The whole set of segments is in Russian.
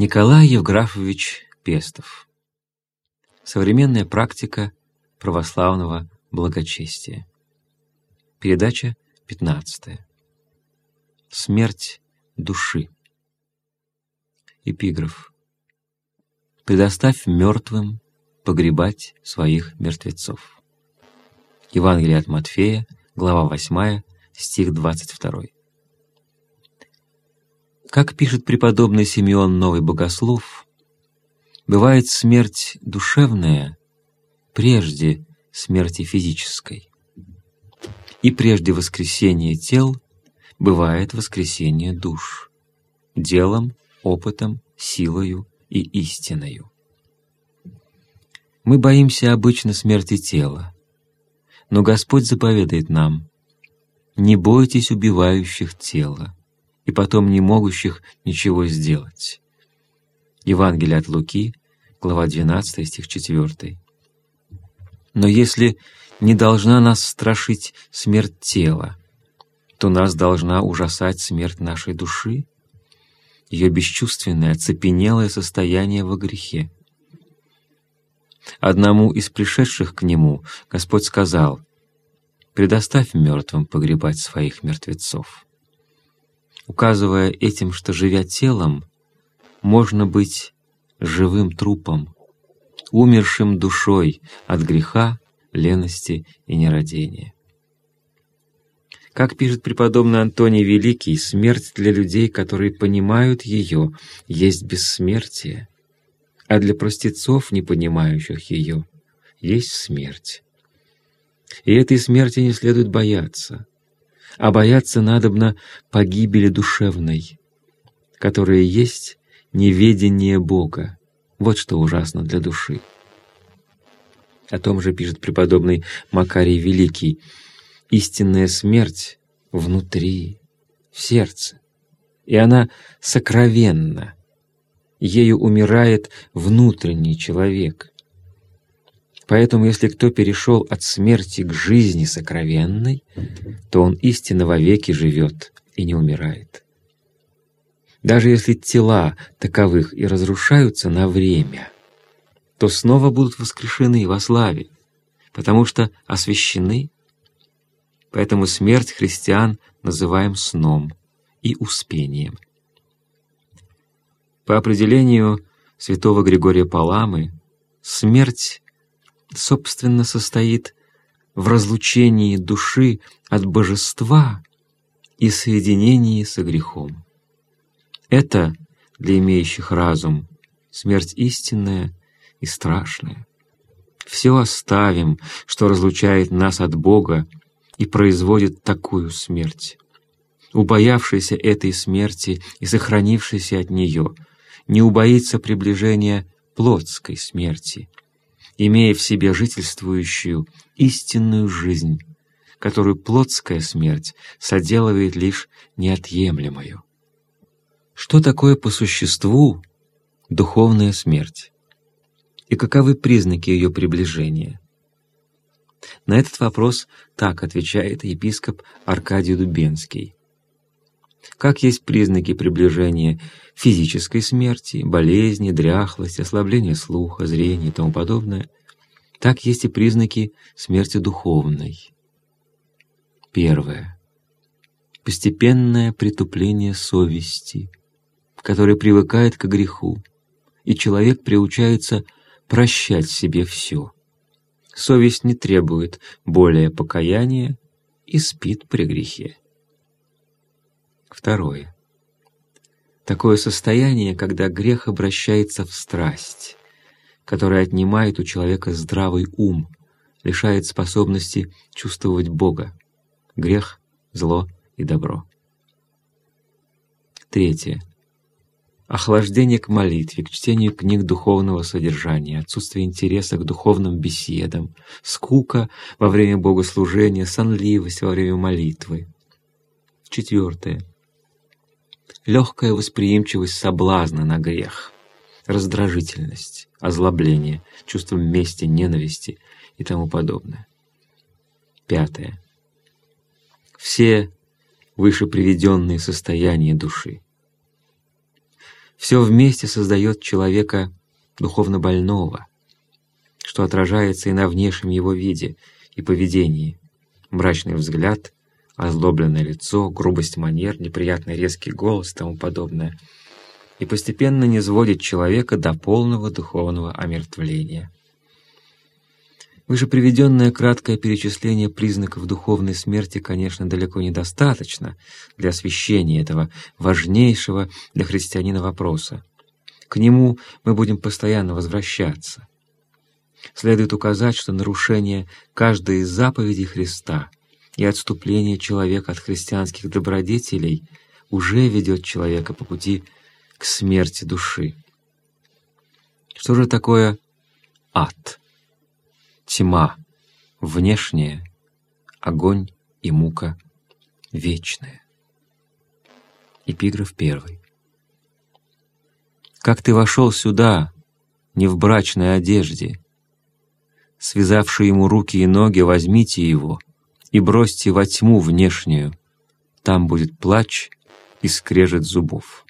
Николай Евграфович Пестов. Современная практика православного благочестия. Передача 15. Смерть души. Эпиграф. «Предоставь мертвым погребать своих мертвецов». Евангелие от Матфея, глава 8, стих 22. Как пишет преподобный Симеон Новый Богослов, бывает смерть душевная прежде смерти физической. И прежде воскресения тел бывает воскресение душ, делом, опытом, силою и истиною. Мы боимся обычно смерти тела, но Господь заповедает нам «Не бойтесь убивающих тела, и потом не могущих ничего сделать. Евангелие от Луки, глава 12, стих 4. Но если не должна нас страшить смерть тела, то нас должна ужасать смерть нашей души, ее бесчувственное, оцепенелое состояние во грехе. Одному из пришедших к Нему Господь сказал, «Предоставь мертвым погребать своих мертвецов» указывая этим, что, живя телом, можно быть живым трупом, умершим душой от греха, лености и нерадения. Как пишет преподобный Антоний Великий, смерть для людей, которые понимают ее, есть бессмертие, а для простецов, не понимающих ее, есть смерть. И этой смерти не следует бояться — а бояться надобно погибели душевной, которая есть неведение Бога. Вот что ужасно для души. О том же пишет преподобный Макарий Великий. Истинная смерть внутри, в сердце, и она сокровенна. Ею умирает внутренний человек. Поэтому, если кто перешел от смерти к жизни сокровенной, то он истинно вовеки живет и не умирает. Даже если тела таковых и разрушаются на время, то снова будут воскрешены во славе, потому что освящены. Поэтому смерть христиан называем сном и успением. По определению святого Григория Паламы, смерть собственно, состоит в разлучении души от божества и соединении со грехом. Это для имеющих разум смерть истинная и страшная. Все оставим, что разлучает нас от Бога и производит такую смерть. Убоявшийся этой смерти и сохранившийся от нее не убоится приближения плотской смерти, имея в себе жительствующую истинную жизнь, которую плотская смерть соделывает лишь неотъемлемою. Что такое по существу духовная смерть? И каковы признаки ее приближения? На этот вопрос так отвечает епископ Аркадий Дубенский. Как есть признаки приближения физической смерти, болезни, дряхлости, ослабления слуха, зрения и тому подобное, так есть и признаки смерти духовной. Первое. Постепенное притупление совести, которое привыкает к греху, и человек приучается прощать себе все. Совесть не требует более покаяния и спит при грехе. Второе. Такое состояние, когда грех обращается в страсть, которая отнимает у человека здравый ум, лишает способности чувствовать Бога, грех, зло и добро. Третье. Охлаждение к молитве, к чтению книг духовного содержания, отсутствие интереса к духовным беседам, скука во время богослужения, сонливость во время молитвы. Четвертое легкая восприимчивость соблазна на грех, раздражительность, озлобление, чувство мести, ненависти и тому подобное. Пятое. Все выше приведенные состояния души. все вместе создает человека духовно больного, что отражается и на внешнем его виде и поведении. Мрачный взгляд, озлобленное лицо, грубость манер, неприятный резкий голос и тому подобное, и постепенно не сводит человека до полного духовного омертвления. Выше приведенное краткое перечисление признаков духовной смерти, конечно, далеко недостаточно для освещения этого важнейшего для христианина вопроса. К нему мы будем постоянно возвращаться. Следует указать, что нарушение каждой из заповедей Христа и отступление человека от христианских добродетелей уже ведет человека по пути к смерти души. Что же такое ад? тьма внешняя, огонь и мука вечная. Эпиграф первый. Как ты вошел сюда, не в брачной одежде, связавшие ему руки и ноги, возьмите его и бросьте во тьму внешнюю, там будет плач и скрежет зубов.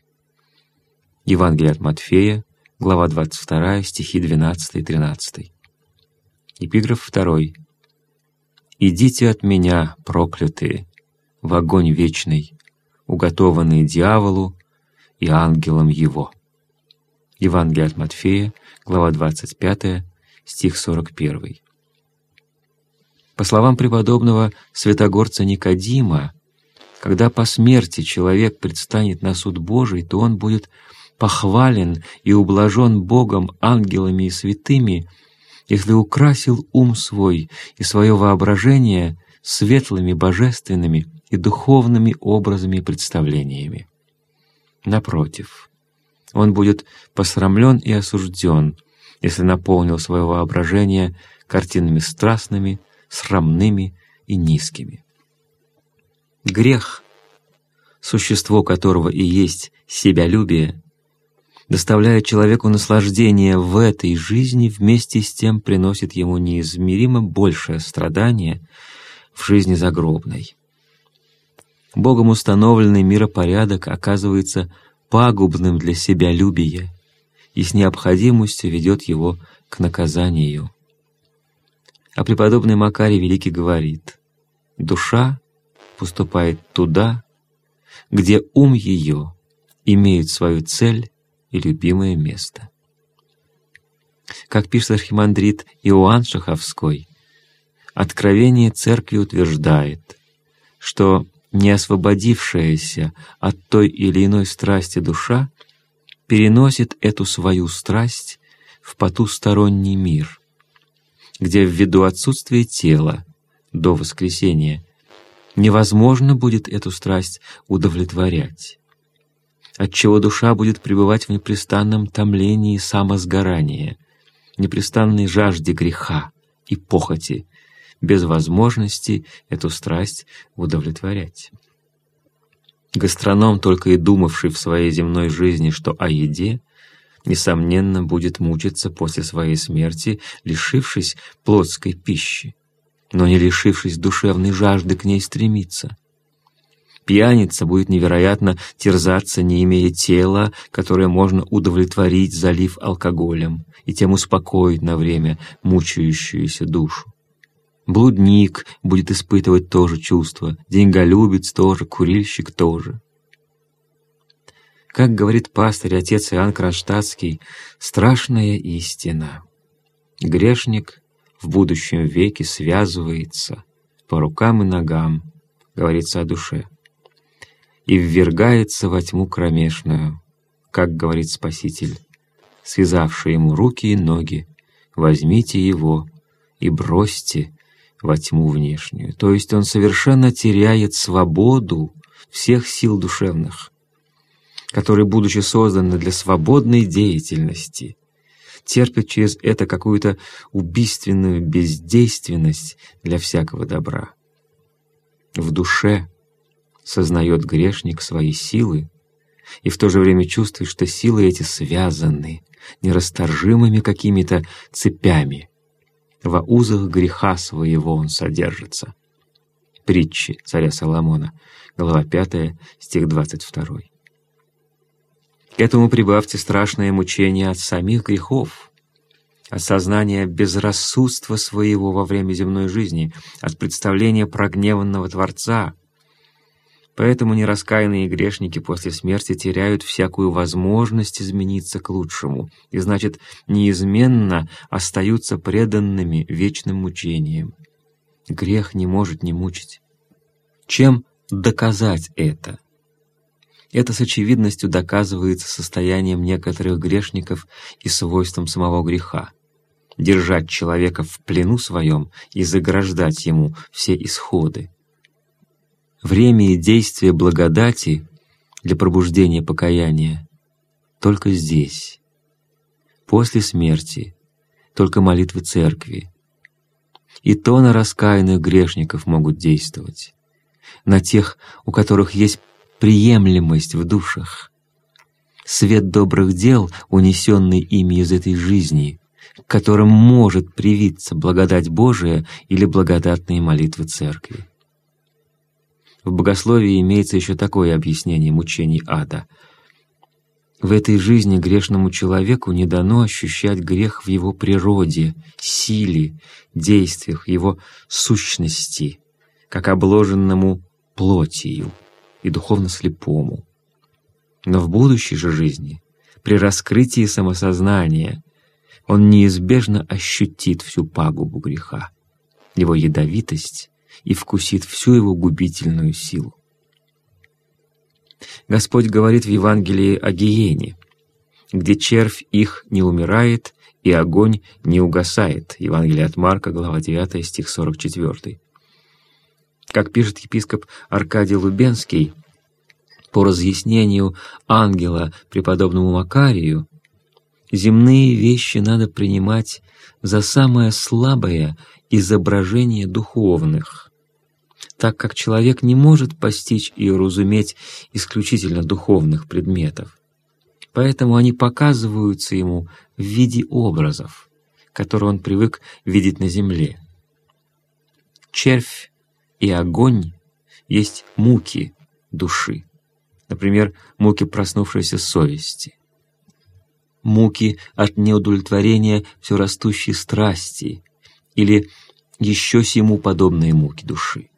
Евангелие от Матфея, глава 22, стихи 12 и 13. Эпиграф второй. «Идите от меня, проклятые, в огонь вечный, уготованный дьяволу и ангелам его». Евангелие от Матфея, глава 25, стих 41. По словам преподобного святогорца Никодима, когда по смерти человек предстанет на суд Божий, то он будет похвален и ублажен Богом, ангелами и святыми — если украсил ум свой и свое воображение светлыми, божественными и духовными образами и представлениями. Напротив, он будет посрамлен и осужден, если наполнил свое воображение картинами страстными, срамными и низкими. Грех, существо которого и есть себялюбие, доставляет человеку наслаждение в этой жизни, вместе с тем приносит ему неизмеримо большее страдание в жизни загробной. Богом установленный миропорядок оказывается пагубным для себя любия и с необходимостью ведет его к наказанию. А преподобный Макарий Великий говорит, «Душа поступает туда, где ум ее имеет свою цель и любимое место. Как пишет архимандрит Иоанн Шаховской, откровение Церкви утверждает, что не освободившаяся от той или иной страсти душа переносит эту свою страсть в потусторонний мир, где ввиду отсутствия тела до воскресения невозможно будет эту страсть удовлетворять отчего душа будет пребывать в непрестанном томлении самосгорания, непрестанной жажде греха и похоти, без возможности эту страсть удовлетворять. Гастроном, только и думавший в своей земной жизни, что о еде, несомненно, будет мучиться после своей смерти, лишившись плотской пищи, но не лишившись душевной жажды к ней стремиться — Пьяница будет невероятно терзаться, не имея тела, которое можно удовлетворить, залив алкоголем, и тем успокоить на время мучающуюся душу. Блудник будет испытывать то же чувство, деньголюбец тоже, курильщик тоже. Как говорит пастырь отец Иоанн Кронштадтский, страшная истина. Грешник в будущем веке связывается по рукам и ногам, говорится о душе и ввергается во тьму кромешную, как говорит Спаситель, связавший ему руки и ноги, возьмите его и бросьте во тьму внешнюю. То есть он совершенно теряет свободу всех сил душевных, которые, будучи созданы для свободной деятельности, терпят через это какую-то убийственную бездейственность для всякого добра. В душе — сознает грешник свои силы и в то же время чувствует, что силы эти связаны нерасторжимыми какими-то цепями. Во узах греха своего он содержится. Притчи царя Соломона, глава 5, стих 22. К этому прибавьте страшное мучение от самих грехов, от сознания безрассудства своего во время земной жизни, от представления прогневанного Творца. Поэтому нераскаянные грешники после смерти теряют всякую возможность измениться к лучшему, и значит, неизменно остаются преданными вечным мучениям. Грех не может не мучить. Чем доказать это? Это с очевидностью доказывается состоянием некоторых грешников и свойством самого греха. Держать человека в плену своем и заграждать ему все исходы. Время и действие благодати для пробуждения покаяния только здесь. После смерти только молитвы церкви. И то на раскаянных грешников могут действовать. На тех, у которых есть приемлемость в душах. Свет добрых дел, унесенный ими из этой жизни, которым может привиться благодать Божия или благодатные молитвы Церкви. В богословии имеется еще такое объяснение мучений ада. В этой жизни грешному человеку не дано ощущать грех в его природе, силе, действиях, его сущности, как обложенному плотью и духовно слепому. Но в будущей же жизни, при раскрытии самосознания, он неизбежно ощутит всю пагубу греха, его ядовитость и вкусит всю его губительную силу. Господь говорит в Евангелии о гиене, где червь их не умирает и огонь не угасает. Евангелие от Марка, глава 9, стих 44. Как пишет епископ Аркадий Лубенский, по разъяснению ангела преподобному Макарию, земные вещи надо принимать за самое слабое изображение духовных, так как человек не может постичь и уразуметь исключительно духовных предметов. Поэтому они показываются ему в виде образов, которые он привык видеть на земле. Червь и огонь есть муки души, например, муки проснувшейся совести, муки от неудовлетворения все растущей страсти или еще сему подобные муки души.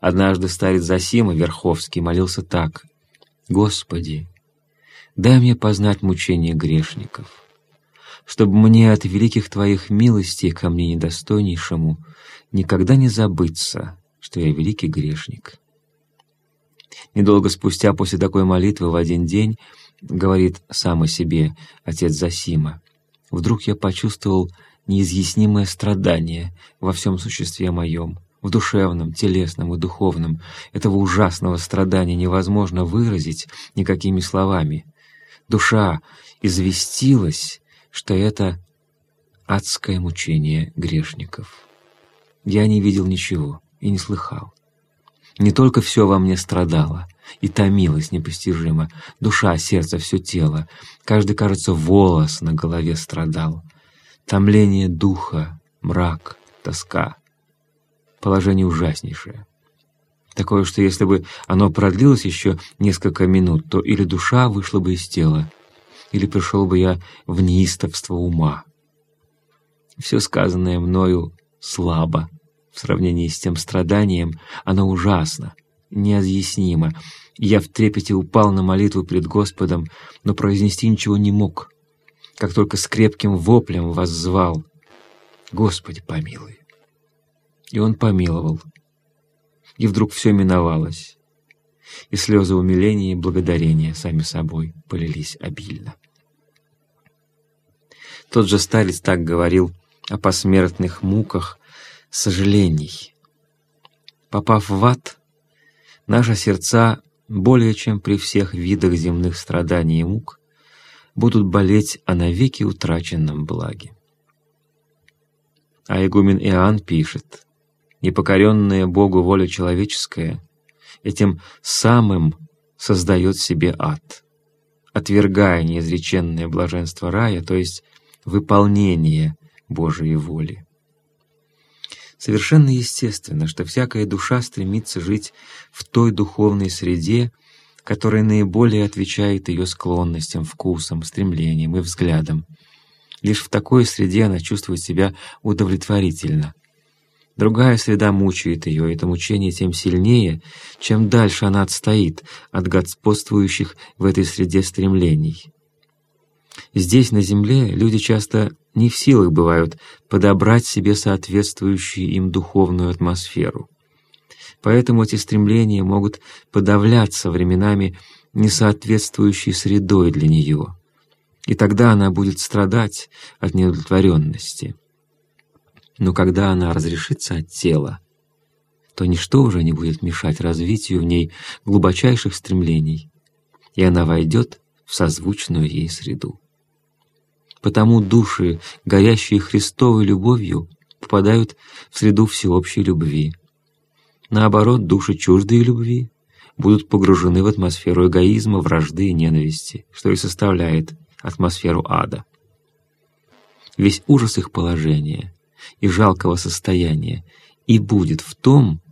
Однажды старец Засима Верховский молился так. «Господи, дай мне познать мучения грешников» чтобы мне от великих Твоих милостей ко мне недостойнейшему никогда не забыться, что я великий грешник. Недолго спустя после такой молитвы в один день говорит сам о себе отец Засима. Вдруг я почувствовал неизъяснимое страдание во всем существе моем, в душевном, телесном и духовном. Этого ужасного страдания невозможно выразить никакими словами. Душа известилась, что это адское мучение грешников. Я не видел ничего и не слыхал. Не только все во мне страдало и томилось непостижимо, душа, сердце, все тело, каждый, кажется, волос на голове страдал. Томление духа, мрак, тоска. Положение ужаснейшее. Такое, что если бы оно продлилось еще несколько минут, то или душа вышла бы из тела, или пришел бы я в неистовство ума. Все сказанное мною слабо, в сравнении с тем страданием, оно ужасно, неизъяснимо. Я в трепете упал на молитву пред Господом, но произнести ничего не мог, как только с крепким воплем воззвал «Господи, помилуй!» И Он помиловал. И вдруг все миновалось, и слезы умиления и благодарения сами собой полились обильно. Тот же старец так говорил о посмертных муках, сожалений. Попав в ад, наши сердца более чем при всех видах земных страданий и мук будут болеть о навеки утраченном благе. А игумен Иоанн пишет, «Непокоренная Богу воля человеческая этим самым создает себе ад, отвергая неизреченное блаженство рая, то есть выполнение Божией воли. Совершенно естественно, что всякая душа стремится жить в той духовной среде, который наиболее отвечает ее склонностям, вкусам, стремлениям и взглядам. Лишь в такой среде она чувствует себя удовлетворительно. Другая среда мучает ее, и это мучение тем сильнее, чем дальше она отстоит от господствующих в этой среде стремлений. Здесь, на земле, люди часто не в силах бывают подобрать себе соответствующую им духовную атмосферу. Поэтому эти стремления могут подавляться временами несоответствующей средой для нее, и тогда она будет страдать от неудовлетворенности. Но когда она разрешится от тела, то ничто уже не будет мешать развитию в ней глубочайших стремлений, и она войдет в созвучную ей среду. Потому души, горящие Христовой любовью, попадают в среду всеобщей любви. Наоборот, души чуждые любви будут погружены в атмосферу эгоизма, вражды и ненависти, что и составляет атмосферу ада. Весь ужас их положения и жалкого состояния и будет в том,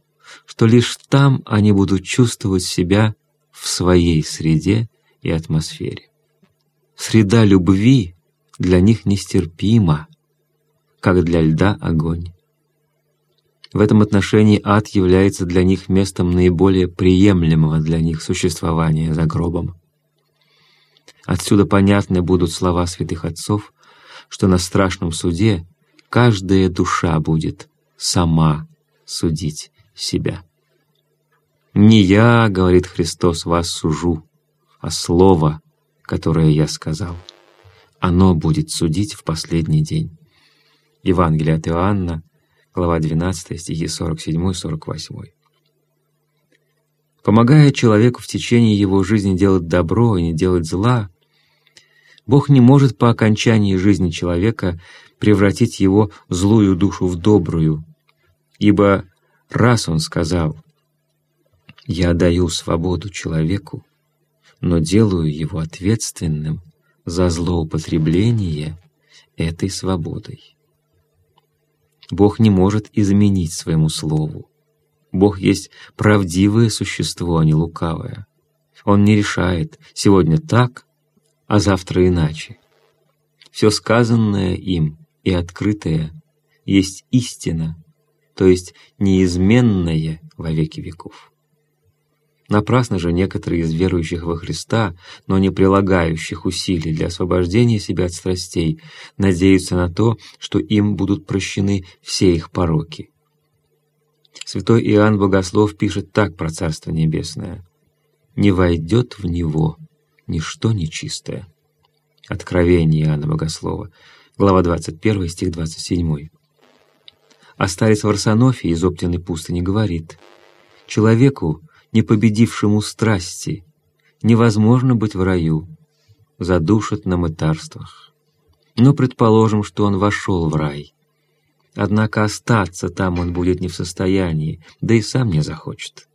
что лишь там они будут чувствовать себя в своей среде и атмосфере. Среда любви для них нестерпима, как для льда огонь. В этом отношении ад является для них местом наиболее приемлемого для них существования за гробом. Отсюда понятны будут слова святых отцов, что на страшном суде каждая душа будет сама судить себя. «Не я, — говорит Христос, — вас сужу, а Слово, которое я сказал. Оно будет судить в последний день». Евангелие от Иоанна, глава 12, стихи 47-48. Помогая человеку в течение его жизни делать добро и не делать зла, Бог не может по окончании жизни человека превратить его злую душу в добрую, ибо раз Он сказал «Я даю свободу человеку, но делаю его ответственным за злоупотребление этой свободой». Бог не может изменить своему слову. Бог есть правдивое существо, а не лукавое. Он не решает сегодня так, а завтра иначе. Все сказанное им и открытое есть истина, то есть неизменное во веки веков. Напрасно же некоторые из верующих во Христа, но не прилагающих усилий для освобождения себя от страстей, надеются на то, что им будут прощены все их пороки. Святой Иоанн Богослов пишет так про Царство Небесное. «Не войдет в него ничто нечистое». Откровение Иоанна Богослова, глава 21, стих 27. А старец Варсонофий из Оптиной пустыни говорит, «Человеку, не победившему страсти, невозможно быть в раю, задушат на мытарствах. Но предположим, что он вошел в рай. Однако остаться там он будет не в состоянии, да и сам не захочет.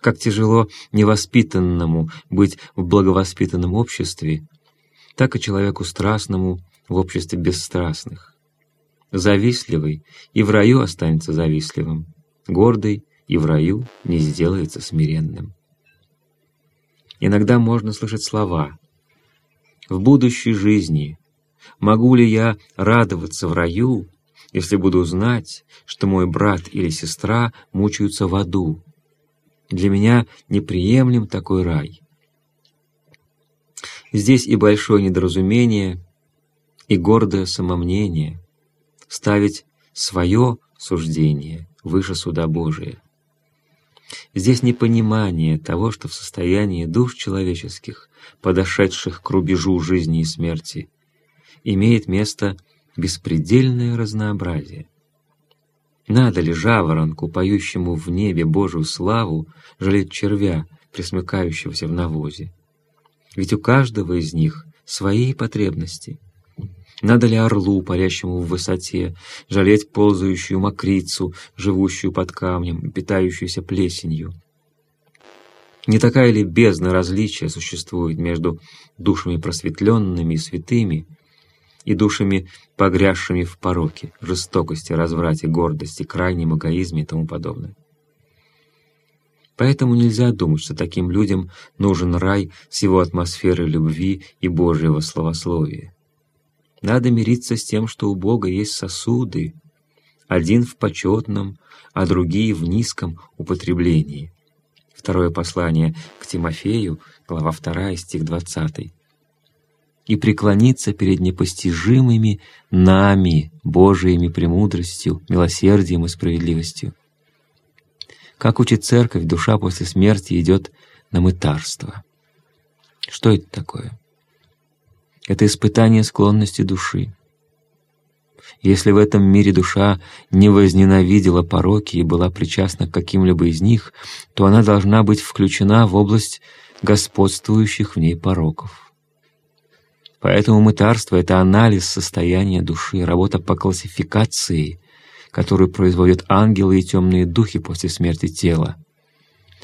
Как тяжело невоспитанному быть в благовоспитанном обществе, так и человеку страстному в обществе бесстрастных. Завистливый и в раю останется завистливым, гордый и в раю не сделается смиренным. Иногда можно слышать слова «В будущей жизни могу ли я радоваться в раю, если буду знать, что мой брат или сестра мучаются в аду? Для меня неприемлем такой рай». Здесь и большое недоразумение, и гордое самомнение, ставить свое суждение выше суда Божия. Здесь непонимание того, что в состоянии душ человеческих, подошедших к рубежу жизни и смерти, имеет место беспредельное разнообразие. Надо ли жаворонку, поющему в небе Божию славу, жалеть червя, присмыкающегося в навозе? Ведь у каждого из них свои потребности. Надо ли орлу, парящему в высоте, жалеть ползающую мокрицу, живущую под камнем питающуюся плесенью? Не такая ли бездна различия существует между душами просветленными и святыми и душами, погрязшими в пороке, жестокости, разврате, гордости, крайнем эгоизме и тому подобное? Поэтому нельзя думать, что таким людям нужен рай с его атмосферой любви и Божьего словословия. Надо мириться с тем, что у Бога есть сосуды, один в почетном, а другие в низком употреблении. Второе послание к Тимофею, глава 2, стих 20. «И преклониться перед непостижимыми нами, Божиими премудростью, милосердием и справедливостью». Как учит Церковь, душа после смерти идет на мытарство. Что это такое? Это испытание склонности души. Если в этом мире душа не возненавидела пороки и была причастна к каким-либо из них, то она должна быть включена в область господствующих в ней пороков. Поэтому мытарство — это анализ состояния души, работа по классификации, которую производят ангелы и темные духи после смерти тела.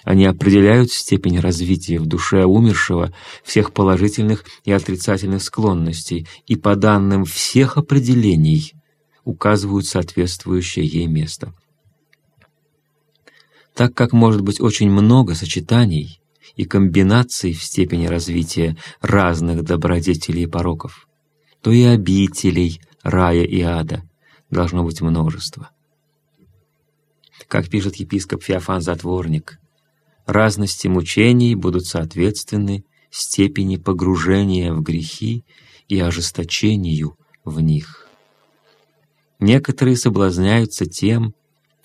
Они определяют степень развития в душе умершего всех положительных и отрицательных склонностей и по данным всех определений указывают соответствующее ей место. Так как может быть очень много сочетаний и комбинаций в степени развития разных добродетелей и пороков, то и обителей рая и ада должно быть множество. Как пишет епископ Феофан Затворник, разности мучений будут соответственны степени погружения в грехи и ожесточению в них. Некоторые соблазняются тем,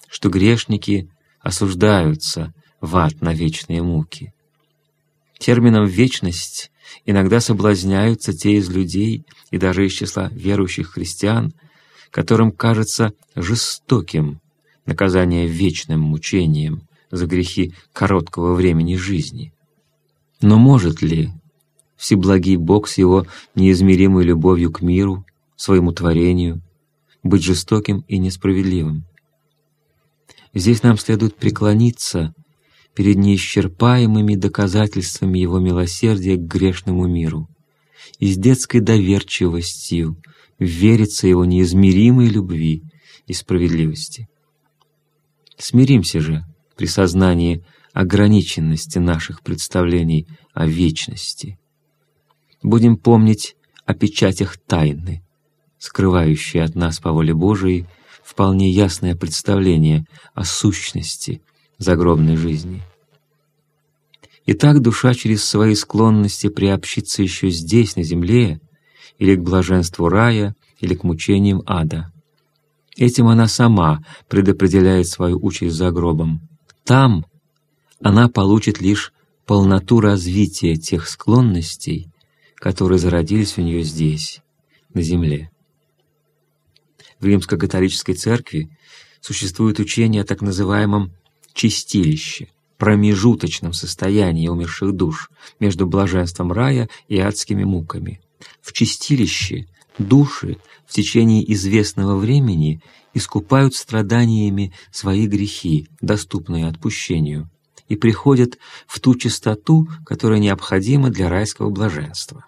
что грешники осуждаются в ад на вечные муки. Термином «вечность» иногда соблазняются те из людей и даже из числа верующих христиан, которым кажется жестоким наказание вечным мучением за грехи короткого времени жизни. Но может ли Всеблагий Бог с Его неизмеримой любовью к миру, своему творению, быть жестоким и несправедливым? Здесь нам следует преклониться перед неисчерпаемыми доказательствами Его милосердия к грешному миру и с детской доверчивостью вериться Его неизмеримой любви и справедливости. Смиримся же при сознании ограниченности наших представлений о вечности. Будем помнить о печатях тайны, скрывающие от нас по воле Божией вполне ясное представление о сущности загробной жизни. Итак, душа через свои склонности приобщится еще здесь, на земле, или к блаженству рая, или к мучениям ада — Этим она сама предопределяет свою участь за гробом. Там она получит лишь полноту развития тех склонностей, которые зародились у нее здесь, на земле. В римско-католической церкви существует учение о так называемом «чистилище», промежуточном состоянии умерших душ между блаженством рая и адскими муками. В чистилище души в течение известного времени искупают страданиями свои грехи, доступные отпущению, и приходят в ту чистоту, которая необходима для райского блаженства.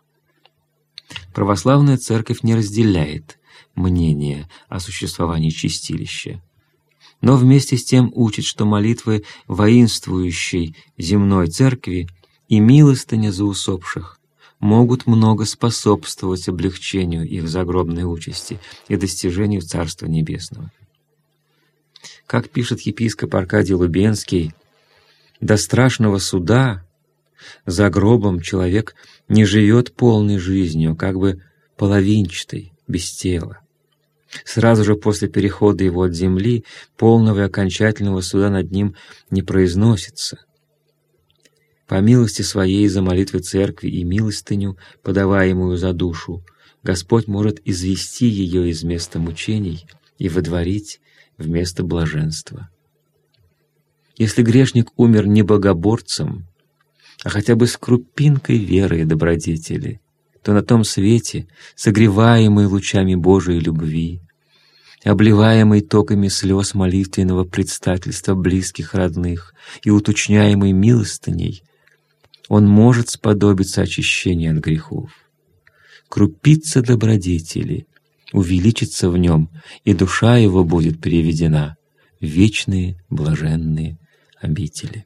Православная церковь не разделяет мнение о существовании чистилища, но вместе с тем учит, что молитвы воинствующей земной церкви и милостыня за усопших могут много способствовать облегчению их загробной участи и достижению Царства Небесного. Как пишет епископ Аркадий Лубенский, «До страшного суда за гробом человек не живет полной жизнью, как бы половинчатой, без тела. Сразу же после перехода его от земли полного и окончательного суда над ним не произносится — по милости Своей за молитвы Церкви и милостыню, подаваемую за душу, Господь может извести ее из места мучений и водворить в место блаженства. Если грешник умер не богоборцем, а хотя бы с крупинкой веры и добродетели, то на том свете, согреваемый лучами Божией любви, обливаемый токами слез молитвенного предстательства близких родных и уточняемый милостыней, он может сподобиться очищения от грехов. Крупица добродетели увеличится в нем, и душа его будет переведена в вечные блаженные обители.